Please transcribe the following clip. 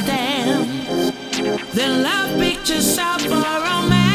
to dance. Then love pictures out for romance.